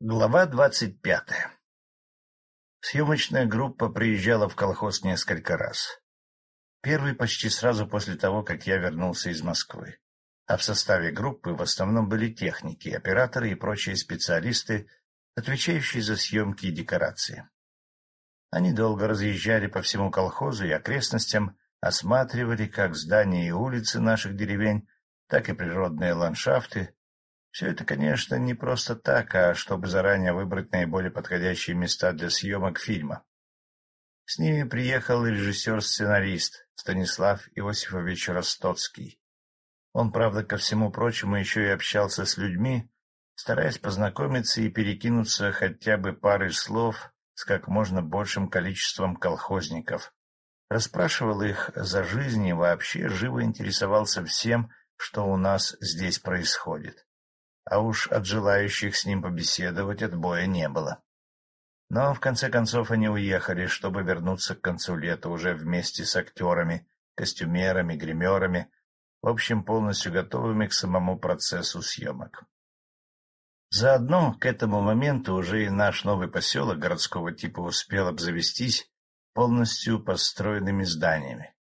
Глава двадцать пятая Съемочная группа приезжала в колхоз несколько раз. Первый почти сразу после того, как я вернулся из Москвы. А в составе группы в основном были техники, операторы и прочие специалисты, отвечающие за съемки и декорации. Они долго разъезжали по всему колхозу и окрестностям, осматривали как здания и улицы наших деревень, так и природные ландшафты, все это, конечно, не просто так, а чтобы заранее выбрать наиболее подходящие места для съемок фильма. С ними приехал режиссер-сценарист Станислав Иосифович Ростоцкий. Он, правда, ко всему прочему еще и общался с людьми, стараясь познакомиться и перекинуться хотя бы парой слов с как можно большим количеством колхозников. Расспрашивал их за жизнь и вообще живо интересовался всем, что у нас здесь происходит а уж от желающих с ним побеседовать отбоя не было. Но, в конце концов, они уехали, чтобы вернуться к концу лета уже вместе с актерами, костюмерами, гримерами, в общем, полностью готовыми к самому процессу съемок. Заодно к этому моменту уже и наш новый поселок городского типа успел обзавестись полностью построенными зданиями.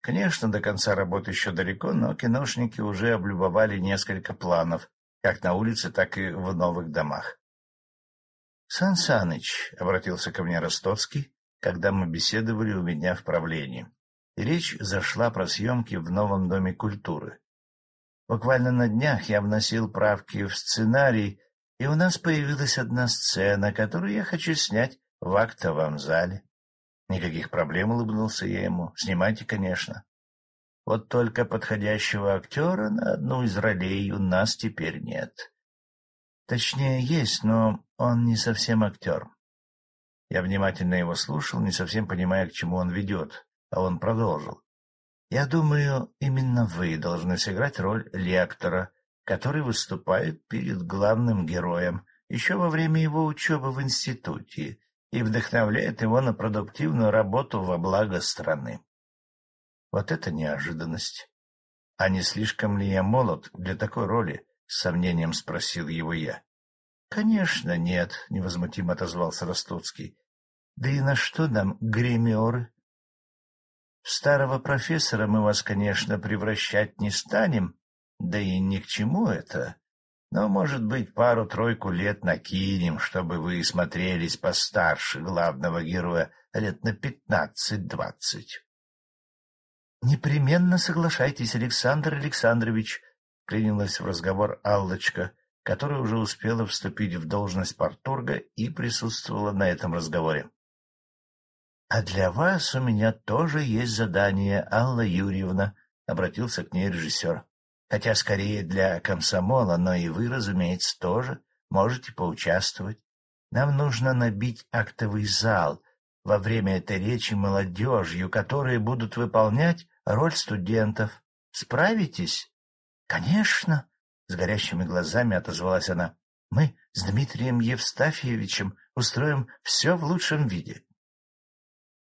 Конечно, до конца работы еще далеко, но киношники уже облюбовали несколько планов, как на улице, так и в новых домах. — Сан Саныч, — обратился ко мне Ростовский, когда мы беседовали у меня в правлении, и речь зашла про съемки в новом Доме культуры. Буквально на днях я вносил правки в сценарий, и у нас появилась одна сцена, которую я хочу снять в актовом зале. Никаких проблем, улыбнулся я ему. Снимайте, конечно. Вот только подходящего актера на одну из ролей у нас теперь нет. Точнее, есть, но он не совсем актер. Я внимательно его слушал, не совсем понимая, к чему он ведет, а он продолжил. Я думаю, именно вы должны сыграть роль лектора, который выступает перед главным героем еще во время его учебы в институте и вдохновляет его на продуктивную работу во благо страны. Вот это неожиданность. — А не слишком ли я молод для такой роли? — с сомнением спросил его я. — Конечно, нет, — невозмутимо отозвался Ростоцкий. — Да и на что нам гримеры? — старого профессора мы вас, конечно, превращать не станем, да и ни к чему это. Но, может быть, пару-тройку лет накинем, чтобы вы смотрелись постарше главного героя лет на пятнадцать-двадцать. — Непременно соглашайтесь, Александр Александрович, — клянилась в разговор Аллочка, которая уже успела вступить в должность порторга и присутствовала на этом разговоре. — А для вас у меня тоже есть задание, Алла Юрьевна, — обратился к ней режиссер. — Хотя скорее для комсомола, но и вы, разумеется, тоже можете поучаствовать. Нам нужно набить актовый зал во время этой речи молодежью, которые будут выполнять роль студентов. Справитесь? — Конечно, — с горящими глазами отозвалась она. — Мы с Дмитрием Евстафьевичем устроим все в лучшем виде.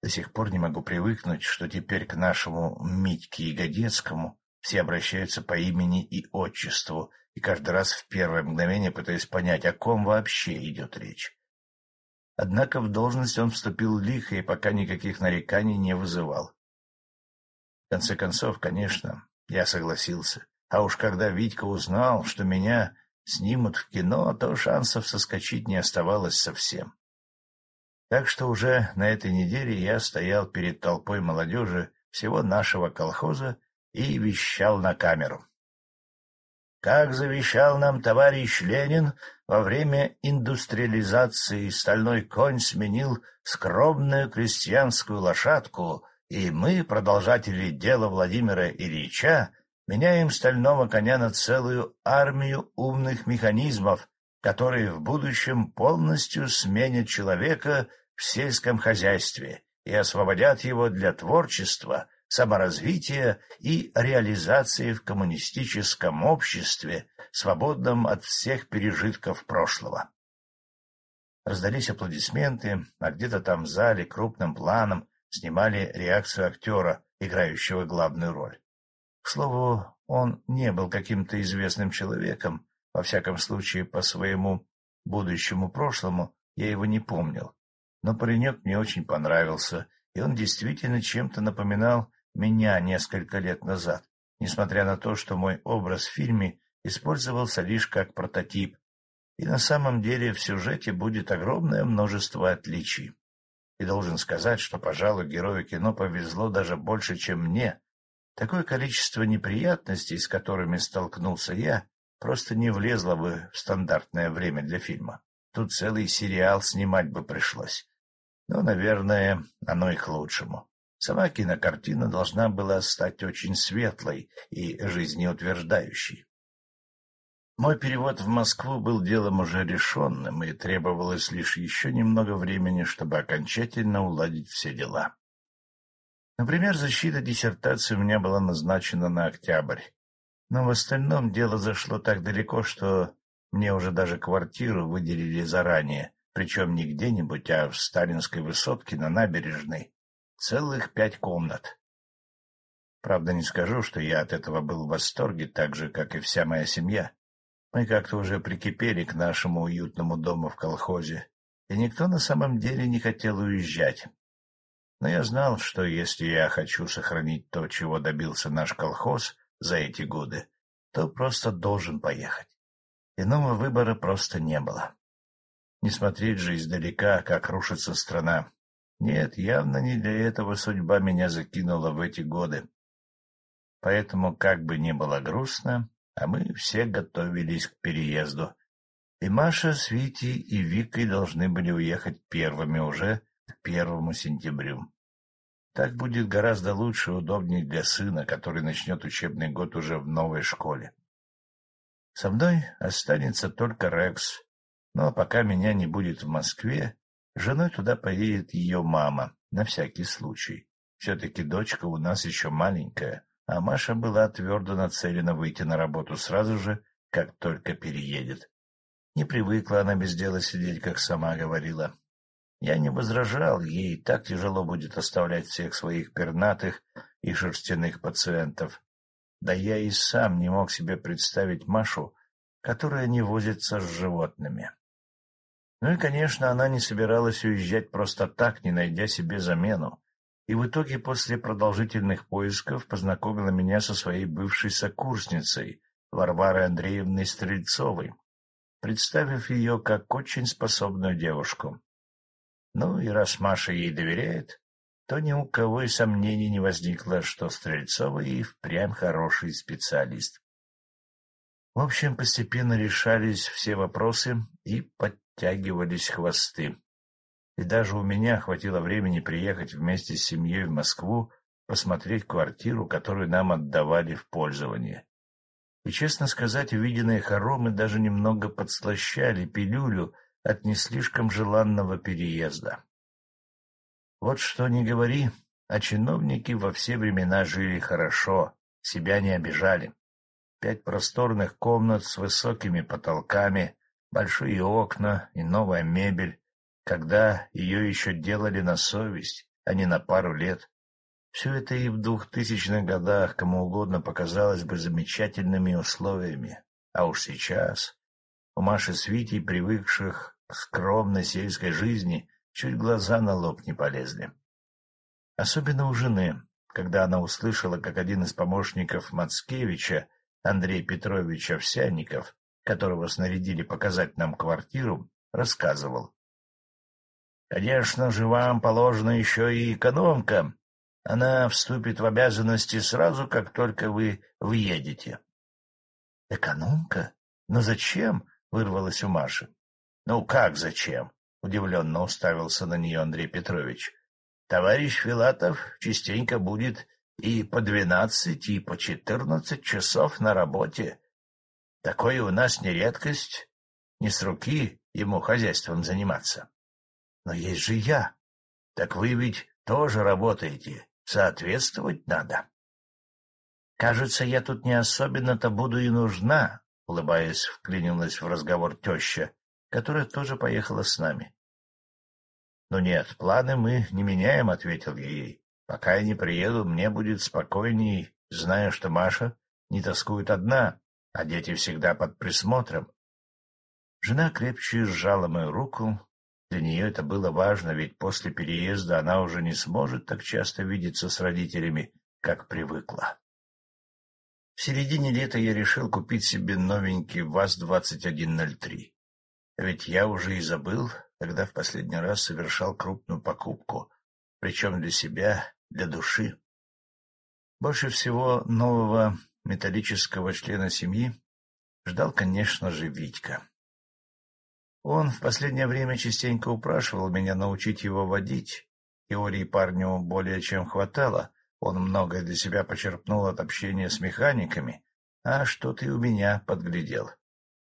До сих пор не могу привыкнуть, что теперь к нашему Митьке Ягодецкому все обращаются по имени и отчеству, и каждый раз в первое мгновение пытаюсь понять, о ком вообще идет речь. Однако в должность он вступил лихо и пока никаких нареканий не вызывал. В конце концов, конечно, я согласился. А уж когда Витька узнал, что меня снимут в кино, то шансов соскочить не оставалось совсем. Так что уже на этой неделе я стоял перед толпой молодежи всего нашего колхоза и вещал на камеру. Как завещал нам товарищ Ленин, во время индустриализации стальной конь сменил скромную крестьянскую лошадку и мы, продолжатели дела Владимира Ильича, меняем стального коня на целую армию умных механизмов, которые в будущем полностью сменят человека в сельском хозяйстве и освободят его для творчества, саморазвития и реализации в коммунистическом обществе, свободном от всех пережитков прошлого. Раздались аплодисменты, а где-то там в зале крупным планом снимали реакцию актера, играющего главную роль. К слову, он не был каким-то известным человеком, во всяком случае, по своему будущему прошлому я его не помнил. Но паренек мне очень понравился, и он действительно чем-то напоминал меня несколько лет назад, несмотря на то, что мой образ в фильме использовался лишь как прототип, и на самом деле в сюжете будет огромное множество отличий. И должен сказать, что, пожалуй, герою кино повезло даже больше, чем мне. Такое количество неприятностей, с которыми столкнулся я, просто не влезло бы в стандартное время для фильма. Тут целый сериал снимать бы пришлось. Но, наверное, оно и к лучшему. Сама кинокартина должна была стать очень светлой и жизнеутверждающей. Мой перевод в Москву был делом уже решенным, и требовалось лишь еще немного времени, чтобы окончательно уладить все дела. Например, защита диссертации у меня была назначена на октябрь, но в остальном дело зашло так далеко, что мне уже даже квартиру выделили заранее, причем не где-нибудь, а в сталинской высотке на набережной. Целых пять комнат. Правда, не скажу, что я от этого был в восторге, так же, как и вся моя семья. Мы как-то уже прикипели к нашему уютному дому в колхозе, и никто на самом деле не хотел уезжать. Но я знал, что если я хочу сохранить то, чего добился наш колхоз за эти годы, то просто должен поехать. Иного выбора просто не было. Не смотреть же издалека, как рушится страна. Нет, явно не для этого судьба меня закинула в эти годы. Поэтому, как бы ни было грустно, а мы все готовились к переезду. И Маша с Витей и Викой должны были уехать первыми уже к первому сентябрю. Так будет гораздо лучше и удобнее для сына, который начнет учебный год уже в новой школе. Со мной останется только Рекс, но пока меня не будет в Москве, женой туда поедет ее мама, на всякий случай. Все-таки дочка у нас еще маленькая, а Маша была твердо нацелена выйти на работу сразу же, как только переедет. Не привыкла она без дела сидеть, как сама говорила. Я не возражал, ей так тяжело будет оставлять всех своих пернатых и шерстяных пациентов. Да я и сам не мог себе представить Машу, которая не возится с животными. Ну и, конечно, она не собиралась уезжать просто так, не найдя себе замену и в итоге после продолжительных поисков познакомила меня со своей бывшей сокурсницей Варварой Андреевной Стрельцовой, представив ее как очень способную девушку. Ну и раз Маша ей доверяет, то ни у кого и сомнений не возникло, что Стрельцова и впрямь хороший специалист. В общем, постепенно решались все вопросы и подтягивались хвосты и даже у меня хватило времени приехать вместе с семьей в Москву посмотреть квартиру, которую нам отдавали в пользование. И, честно сказать, увиденные хоромы даже немного подслащали пилюлю от не слишком желанного переезда. Вот что ни говори, а чиновники во все времена жили хорошо, себя не обижали. Пять просторных комнат с высокими потолками, большие окна и новая мебель, когда ее еще делали на совесть, а не на пару лет. Все это и в двухтысячных годах кому угодно показалось бы замечательными условиями. А уж сейчас у Маши с Витей, привыкших к скромной сельской жизни, чуть глаза на лоб не полезли. Особенно у жены, когда она услышала, как один из помощников Мацкевича, Андрей Петрович Овсянников, которого снарядили показать нам квартиру, рассказывал, Конечно же, вам положена еще и экономка. Она вступит в обязанности сразу, как только вы въедете. — Экономка? Но зачем? — вырвалось у Маши. — Ну как зачем? — удивленно уставился на нее Андрей Петрович. — Товарищ Филатов частенько будет и по двенадцать, и по четырнадцать часов на работе. Такое у нас не редкость. Не с руки ему хозяйством заниматься. Но есть же я. Так вы ведь тоже работаете. Соответствовать надо. Кажется, я тут не особенно-то буду и нужна, улыбаясь, вклинилась в разговор теща, которая тоже поехала с нами. — Ну нет, планы мы не меняем, — ответил я ей. — Пока я не приеду, мне будет спокойней, зная, что Маша не тоскует одна, а дети всегда под присмотром. Жена крепче сжала мою руку. Для нее это было важно, ведь после переезда она уже не сможет так часто видеться с родителями, как привыкла. В середине лета я решил купить себе новенький ВАЗ-2103. Ведь я уже и забыл, когда в последний раз совершал крупную покупку, причем для себя, для души. Больше всего нового металлического члена семьи ждал, конечно же, Витька. Он в последнее время частенько упрашивал меня научить его водить. Теории парню более чем хватало, он многое для себя почерпнул от общения с механиками, а что-то и у меня подглядел.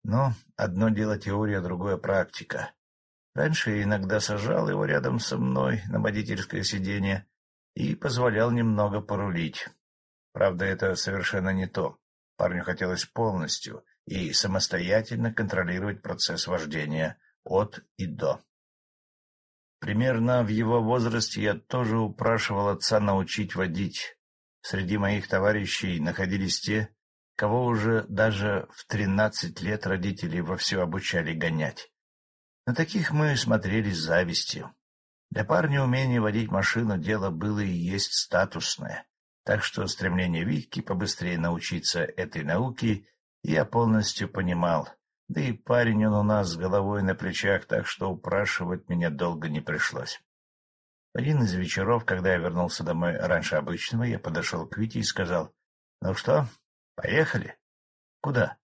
Но одно дело теория, другое практика. Раньше я иногда сажал его рядом со мной на водительское сиденье и позволял немного порулить. Правда, это совершенно не то. Парню хотелось полностью и самостоятельно контролировать процесс вождения от и до. Примерно в его возрасте я тоже упрашивал отца научить водить. Среди моих товарищей находились те, кого уже даже в тринадцать лет родители вовсю обучали гонять. На таких мы смотрели с завистью. Для парня умение водить машину дело было и есть статусное, так что стремление Витьки побыстрее научиться этой науке я полностью понимал. Да и парень он у нас с головой на плечах, так что упрашивать меня долго не пришлось. Один из вечеров, когда я вернулся домой раньше обычного, я подошел к Вите и сказал, — Ну что, поехали? — Куда?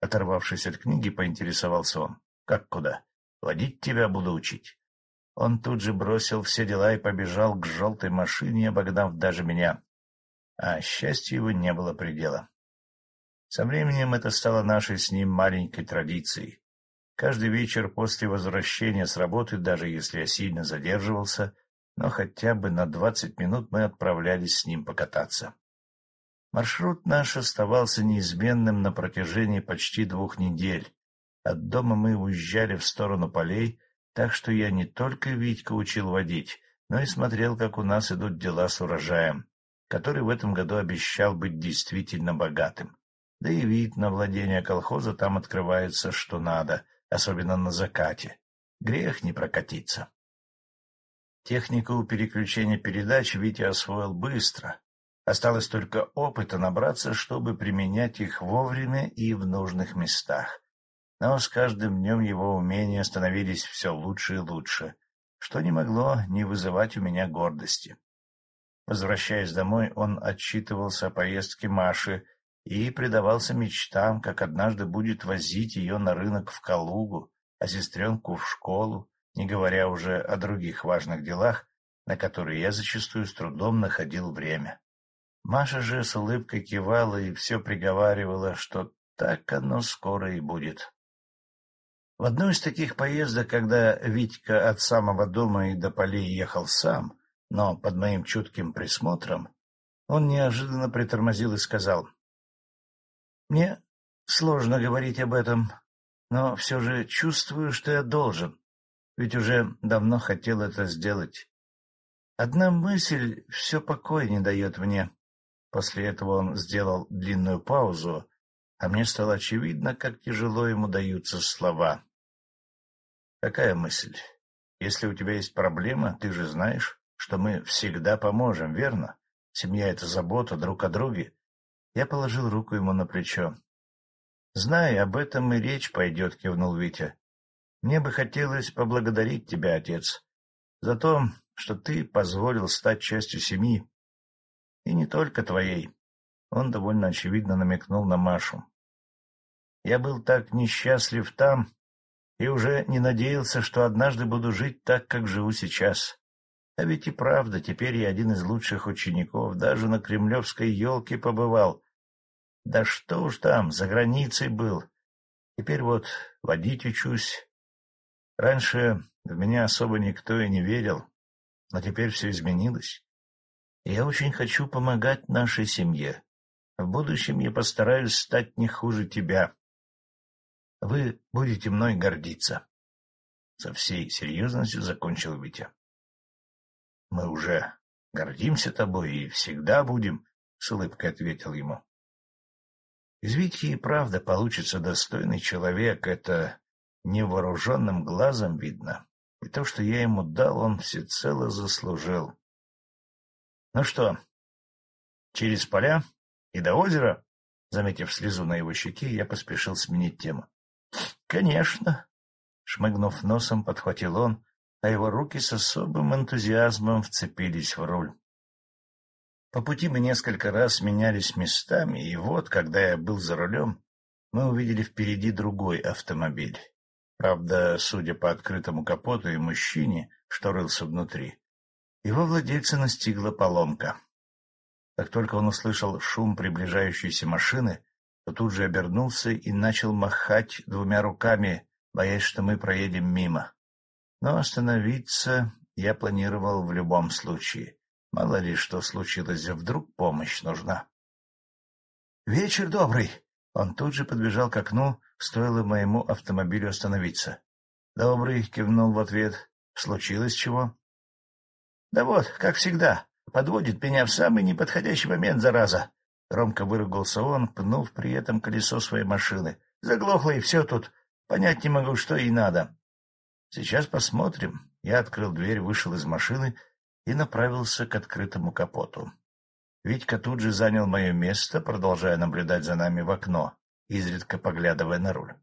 Оторвавшись от книги, поинтересовался он. — Как куда? Водить тебя буду учить. Он тут же бросил все дела и побежал к желтой машине, обогнав даже меня. А счастью его не было предела. Со временем это стало нашей с ним маленькой традицией. Каждый вечер после возвращения с работы, даже если я сильно задерживался, но хотя бы на двадцать минут мы отправлялись с ним покататься. Маршрут наш оставался неизменным на протяжении почти двух недель. От дома мы уезжали в сторону полей, так что я не только Витька учил водить, но и смотрел, как у нас идут дела с урожаем, который в этом году обещал быть действительно богатым. Да и вид на владение колхоза там открывается что надо, особенно на закате. Грех не прокатиться. Технику переключения передач Витя освоил быстро. Осталось только опыта набраться, чтобы применять их вовремя и в нужных местах. Но с каждым днем его умения становились все лучше и лучше, что не могло не вызывать у меня гордости. Возвращаясь домой, он отчитывался о поездке Маши и предавался мечтам, как однажды будет возить ее на рынок в Калугу, а сестренку в школу, не говоря уже о других важных делах, на которые я зачастую с трудом находил время. Маша же с улыбкой кивала и все приговаривала, что так оно скоро и будет. В одну из таких поездок, когда Витька от самого дома и до полей ехал сам, но под моим чутким присмотром, он неожиданно притормозил и сказал, мне сложно говорить об этом, но все же чувствую, что я должен, ведь уже давно хотел это сделать. Одна мысль все покоя не дает мне. После этого он сделал длинную паузу, а мне стало очевидно, как тяжело ему даются слова. Какая мысль? Если у тебя есть проблема, ты же знаешь, что мы всегда поможем, верно? Семья — это забота друг о друге. Я положил руку ему на плечо. — Знай, об этом и речь пойдет, — кивнул Витя. — Мне бы хотелось поблагодарить тебя, отец, за то, что ты позволил стать частью семьи. И не только твоей. Он довольно очевидно намекнул на Машу. Я был так несчастлив там и уже не надеялся, что однажды буду жить так, как живу сейчас. А ведь и правда, теперь я один из лучших учеников, даже на кремлевской елке побывал. Да что уж там, за границей был. Теперь вот водить учусь. Раньше в меня особо никто и не верил, но теперь все изменилось. я очень хочу помогать нашей семье. В будущем я постараюсь стать не хуже тебя. Вы будете мной гордиться. Со всей серьезностью закончил Витя. Мы уже гордимся тобой и всегда будем, — с улыбкой ответил ему. Из Витьки и правда получится достойный человек, это невооруженным глазом видно, и то, что я ему дал, он всецело заслужил. — Ну что, через поля и до озера? Заметив слезу на его щеке, я поспешил сменить тему. — Конечно. Шмыгнув носом, подхватил он, а его руки с особым энтузиазмом вцепились в руль. По пути мы несколько раз менялись местами, и вот, когда я был за рулем, мы увидели впереди другой автомобиль. Правда, судя по открытому капоту и мужчине, что рылся внутри, его владельца настигла поломка. Как только он услышал шум приближающейся машины, то тут же обернулся и начал махать двумя руками, боясь, что мы проедем мимо. Но остановиться я планировал в любом случае. Мало ли что случилось, вдруг помощь нужна. — Вечер добрый! Он тут же подбежал к окну, стоило моему автомобилю остановиться. — Добрый, — кивнул в ответ. — Случилось чего? — Да вот, как всегда, подводит меня в самый неподходящий момент, зараза. Громко выругался он, пнув при этом колесо своей машины. Заглохло и все тут. Понять не могу, что ей надо. Сейчас посмотрим. Я открыл дверь, вышел из машины и направился к открытому капоту. Витька тут же занял мое место, продолжая наблюдать за нами в окно, изредка поглядывая на руль.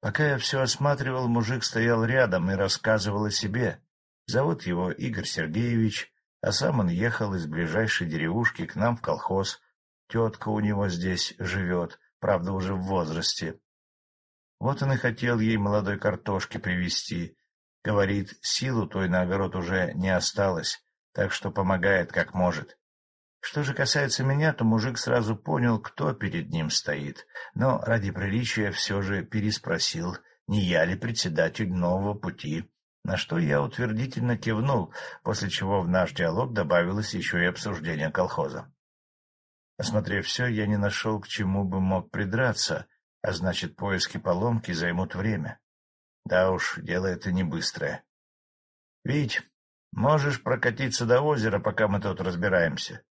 Пока я все осматривал, мужик стоял рядом и рассказывал о себе. Зовут его Игорь Сергеевич, а сам он ехал из ближайшей деревушки к нам в колхоз. Тетка у него здесь живет, правда, уже в возрасте. Вот он и хотел ей молодой картошки привезти. Говорит, силу той на огород уже не осталось, так что помогает как может. Что же касается меня, то мужик сразу понял, кто перед ним стоит, но ради приличия все же переспросил, не я ли председатель нового пути, на что я утвердительно кивнул, после чего в наш диалог добавилось еще и обсуждение колхоза. Осмотрев все, я не нашел, к чему бы мог придраться, а значит, поиски поломки займут время. Да уж, дело это не быстрое. — Вить, можешь прокатиться до озера, пока мы тут разбираемся?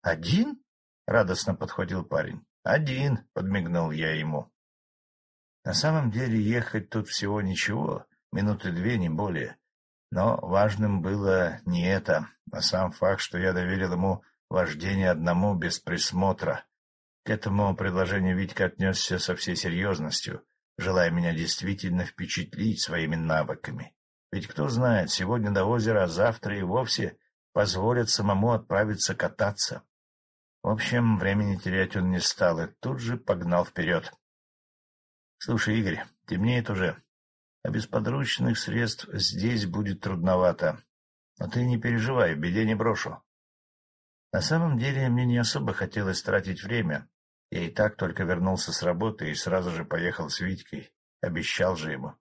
«Один?» — радостно подхватил парень. «Один», — подмигнул я ему. На самом деле ехать тут всего ничего, минуты две, не более. Но важным было не это, а сам факт, что я доверил ему вождение одному без присмотра. К этому предложению Витька отнесся со всей серьезностью, желая меня действительно впечатлить своими навыками. Ведь кто знает, сегодня до озера, а завтра и вовсе позволят самому отправиться кататься. В общем, времени терять он не стал и тут же погнал вперед. — Слушай, Игорь, темнеет уже, а без подручных средств здесь будет трудновато. Но ты не переживай, беде не брошу. На самом деле мне не особо хотелось тратить время. Я и так только вернулся с работы и сразу же поехал с Витькой. Обещал же ему.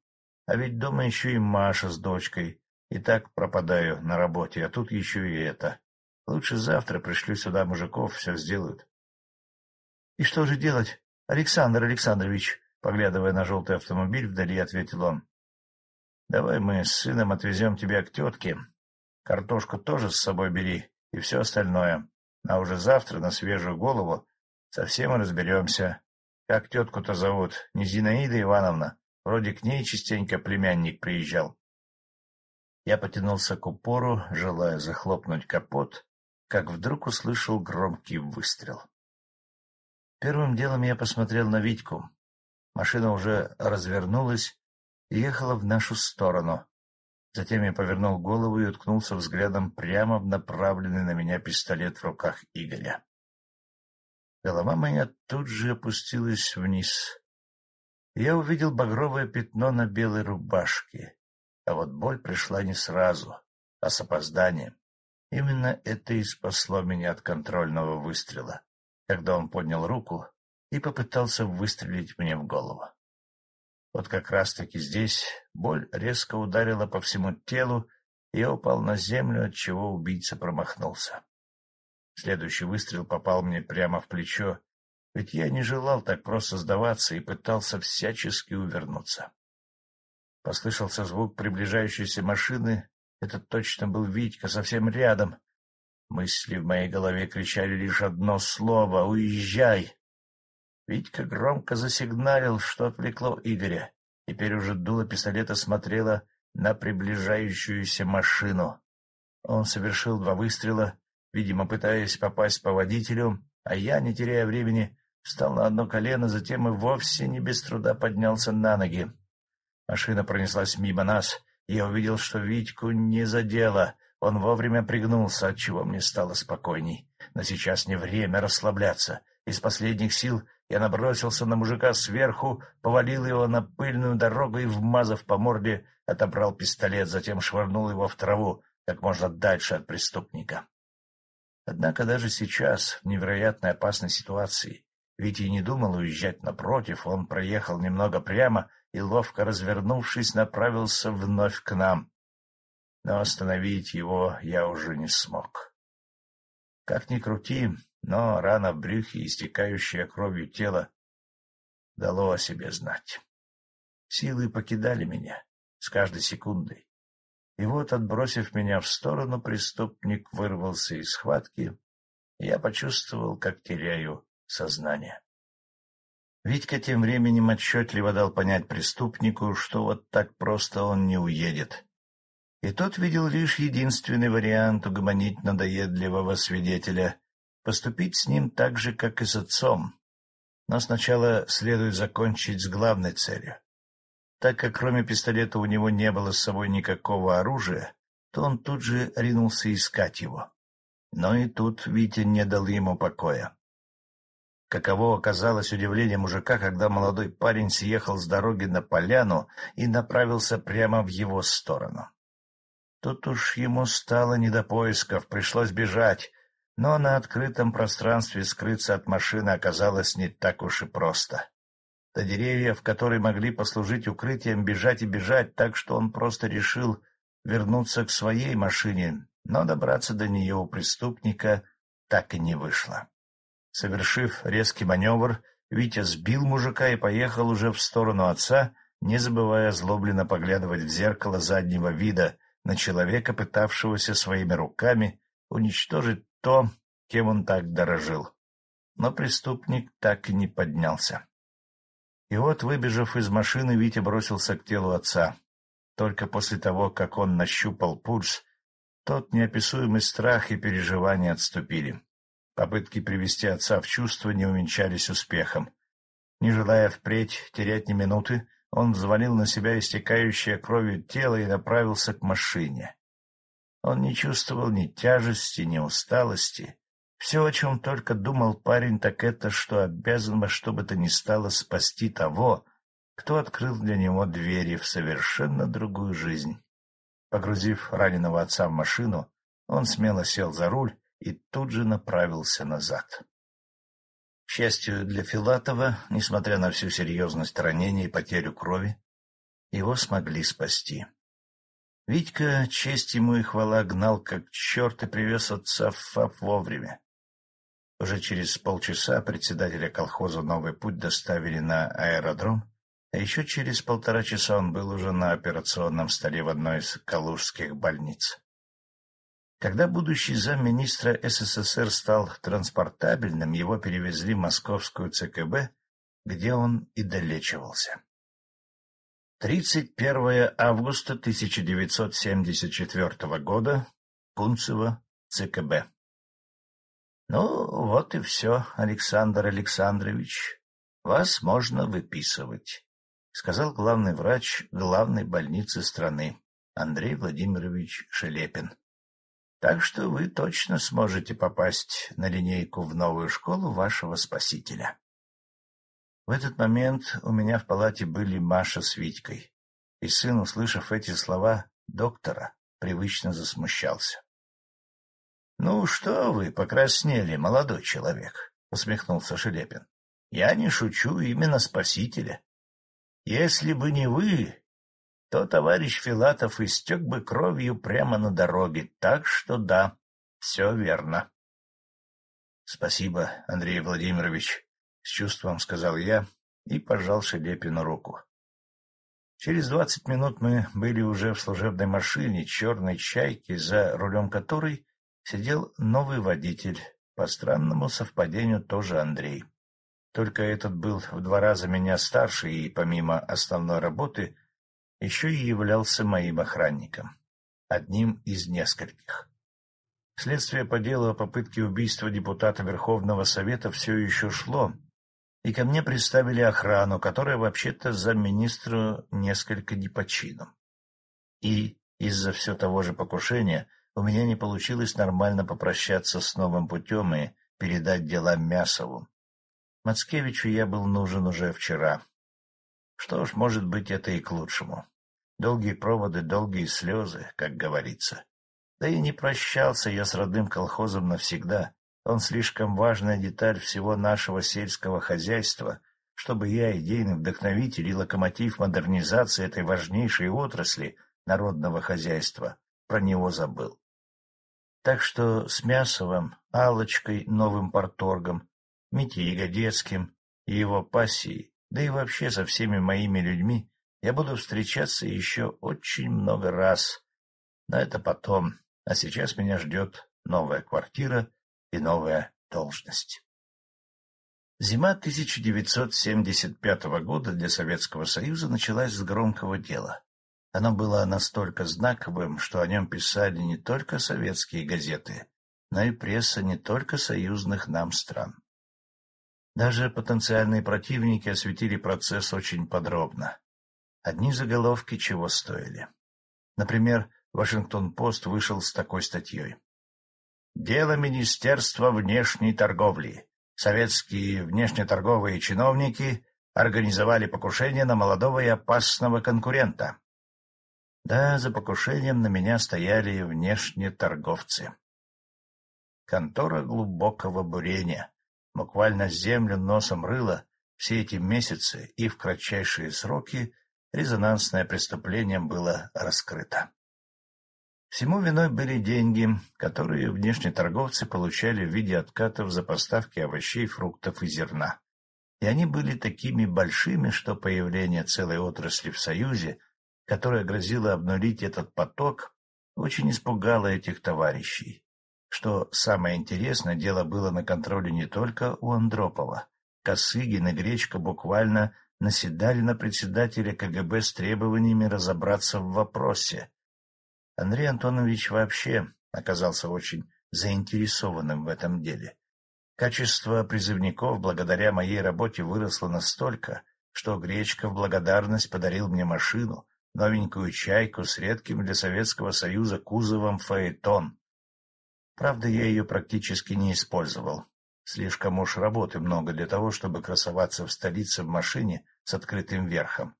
А ведь дома еще и Маша с дочкой. И так пропадаю на работе, а тут еще и это. Лучше завтра пришлю сюда мужиков, все сделают. — И что же делать, Александр Александрович? — поглядывая на желтый автомобиль, вдали ответил он. — Давай мы с сыном отвезем тебя к тетке. Картошку тоже с собой бери и все остальное. А уже завтра на свежую голову совсем разберемся. Как тетку-то зовут? Не Зинаида Ивановна? Вроде к ней частенько племянник приезжал. Я потянулся к упору, желая захлопнуть капот, как вдруг услышал громкий выстрел. Первым делом я посмотрел на Витьку. Машина уже развернулась и ехала в нашу сторону. Затем я повернул голову и уткнулся взглядом прямо в направленный на меня пистолет в руках Игоря. Голова моя тут же опустилась вниз. Я увидел багровое пятно на белой рубашке, а вот боль пришла не сразу, а с опозданием. Именно это и спасло меня от контрольного выстрела, когда он поднял руку и попытался выстрелить мне в голову. Вот как раз-таки здесь боль резко ударила по всему телу, и я упал на землю, от чего убийца промахнулся. Следующий выстрел попал мне прямо в плечо, ведь я не желал так просто сдаваться и пытался всячески увернуться. Послышался звук приближающейся машины, это точно был Витька, совсем рядом. Мысли в моей голове кричали лишь одно слово — «Уезжай!». Витька громко засигналил, что отвлекло Игоря, Теперь уже дуло пистолета смотрело на приближающуюся машину. Он совершил два выстрела, видимо, пытаясь попасть по водителю, а я, не теряя времени, встал на одно колено, затем и вовсе не без труда поднялся на ноги. Машина пронеслась мимо нас, и я увидел, что Витьку не задело. Он вовремя пригнулся, отчего мне стало спокойней. Но сейчас не время расслабляться. Из последних сил я набросился на мужика сверху, повалил его на пыльную дорогу и, вмазав по морде, отобрал пистолет, затем швырнул его в траву, как можно дальше от преступника. Однако даже сейчас, в невероятной опасной ситуации, Витя и не думал уезжать напротив, он проехал немного прямо и, ловко развернувшись, направился вновь к нам. Но остановить его я уже не смог. Как ни крути, но рана в брюхе, истекающая кровью тело, дало о себе знать. Силы покидали меня с каждой секундой. И вот, отбросив меня в сторону, преступник вырвался из схватки, и я почувствовал, как теряю сознание. Витька тем временем отчетливо дал понять преступнику, что вот так просто он не уедет. И тот видел лишь единственный вариант угомонить надоедливого свидетеля поступить с ним так же, как и с отцом. Но сначала следует закончить с главной целью. Так как кроме пистолета у него не было с собой никакого оружия, то он тут же ринулся искать его. Но и тут Витя не дал ему покоя. Каково оказалось удивление мужика, когда молодой парень съехал с дороги на поляну и направился прямо в его сторону. Тут уж ему стало не до поисков, пришлось бежать, но на открытом пространстве скрыться от машины оказалось не так уж и просто. До деревьев, которые могли послужить укрытием, бежать и бежать, так что он просто решил вернуться к своей машине, но добраться до нее у преступника так и не вышло. Совершив резкий маневр, Витя сбил мужика и поехал уже в сторону отца, не забывая злобленно поглядывать в зеркало заднего вида на человека, пытавшегося своими руками уничтожить то, кем он так дорожил. Но преступник так и не поднялся. И вот, выбежав из машины, Витя бросился к телу отца. Только после того, как он нащупал пульс, тот неописуемый страх и переживания отступили. Попытки привести отца в чувство не увенчались успехом. Не желая впредь терять ни минуты, он взвалил на себя истекающее кровью тело и направился к машине. Он не чувствовал ни тяжести, ни усталости. Все, о чем только думал парень, так это, что обязан во что бы то ни стало спасти того, кто открыл для него двери в совершенно другую жизнь. Погрузив раненого отца в машину, он смело сел за руль и тут же направился назад. К счастью для Филатова, несмотря на всю серьезность ранения и потерю крови, его смогли спасти. Витька, честь ему и хвала, гнал как черт и привез отца в ФАП вовремя. Уже через полчаса председателя колхоза «Новый путь» доставили на аэродром, а еще через полтора часа он был уже на операционном столе в одной из калужских больниц. Когда будущий замминистра СССР стал транспортабельным, его перевезли в московскую ЦКБ, где он и долечивался. 31 августа 1974 года. Кунцево, ЦКБ. — Ну, вот и все, Александр Александрович. Вас можно выписывать, — сказал главный врач главной больницы страны, Андрей Владимирович Шелепин. — Так что вы точно сможете попасть на линейку в новую школу вашего спасителя. В этот момент у меня в палате были Маша с Витькой, и сын, услышав эти слова доктора, привычно засмущался. — Ну что вы покраснели, молодой человек? — усмехнулся Шелепин. — Я не шучу, именно спасителя. Если бы не вы, то товарищ Филатов истек бы кровью прямо на дороге, так что да, все верно. — Спасибо, Андрей Владимирович, с чувством сказал я и пожал Шелепину руку. Через двадцать минут мы были уже в служебной машине черной чайки, за рулем которой сидел новый водитель, по странному совпадению тоже Андрей. только этот был в два раза меня старше и, помимо основной работы, еще и являлся моим охранником, одним из нескольких. Следствие по делу о попытке убийства депутата Верховного Совета все еще шло, и ко мне представили охрану, которая вообще-то замминистру несколько не по чину. И из-за все того же покушения у меня не получилось нормально попрощаться с новым путем и передать дела Мясову. Мацкевичу я был нужен уже вчера. Что ж, может быть, это и к лучшему. Долгие проводы, долгие слезы, как говорится. Да и не прощался я с родным колхозом навсегда. Он слишком важная деталь всего нашего сельского хозяйства, чтобы я, идейный вдохновитель и локомотив модернизации этой важнейшей отрасли народного хозяйства, про него забыл. Так что с Мясовым, Алочкой, новым порторгом, Митей Ягодецким и его пассией, да и вообще со всеми моими людьми, я буду встречаться еще очень много раз. Но это потом. А сейчас меня ждет новая квартира и новая должность. Зима 1975 года для Советского Союза началась с громкого дела. Оно было настолько знаковым, что о нем писали не только советские газеты, но и пресса не только союзных нам стран. Даже потенциальные противники осветили процесс очень подробно. Одни заголовки чего стоили. Например, Вашингтон-Пост вышел с такой статьей. Дело Министерства внешней торговли. Советские внешнеторговые чиновники организовали покушение на молодого и опасного конкурента. Да, за покушением на меня стояли внешние торговцы. Контора глубокого бурения, буквально землю носом рыла все эти месяцы, и в кратчайшие сроки резонансное преступление было раскрыто. Всему виной были деньги, которые внешние торговцы получали в виде откатов за поставки овощей, фруктов и зерна. И они были такими большими, что появление целой отрасли в Союзе, которая грозила обнулить этот поток, очень испугало этих товарищей. Что самое интересное, дело было на контроле не только у Андропова. Косыгин и Гречка буквально наседали на председателя КГБ с требованиями разобраться в вопросе. Андрей Антонович вообще оказался очень заинтересованным в этом деле. Качество призывников благодаря моей работе выросло настолько, что Гречка в благодарность подарил мне машину, новенькую «Чайку» с редким для Советского Союза кузовом «Фаэтон». Правда, я ее практически не использовал. Слишком уж работы много для того, чтобы красоваться в столице в машине с открытым верхом.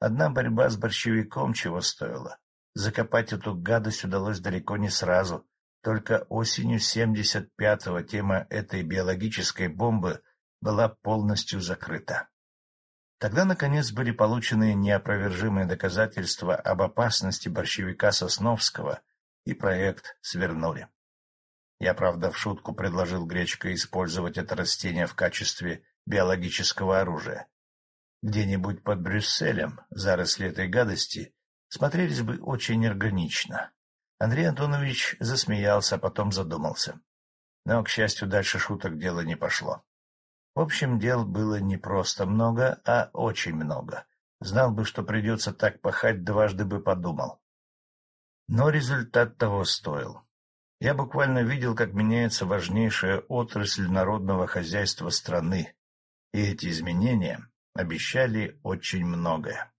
Одна борьба с борщевиком чего стоила. Закопать эту гадость удалось далеко не сразу. Только осенью 75-го тема этой биологической бомбы была полностью закрыта. Тогда, наконец, были получены неопровержимые доказательства об опасности борщевика Сосновского, и проект свернули. Я, правда, в шутку предложил Гречко использовать это растение в качестве биологического оружия. Где-нибудь под Брюсселем заросли этой гадости смотрелись бы очень органично. Андрей Антонович засмеялся, а потом задумался. Но, к счастью, дальше шуток дело не пошло. В общем, дел было не просто много, а очень много. Знал бы, что придется так пахать, дважды бы подумал. Но результат того стоил. Я буквально видел, как меняется важнейшая отрасль народного хозяйства страны, и эти изменения обещали очень многое.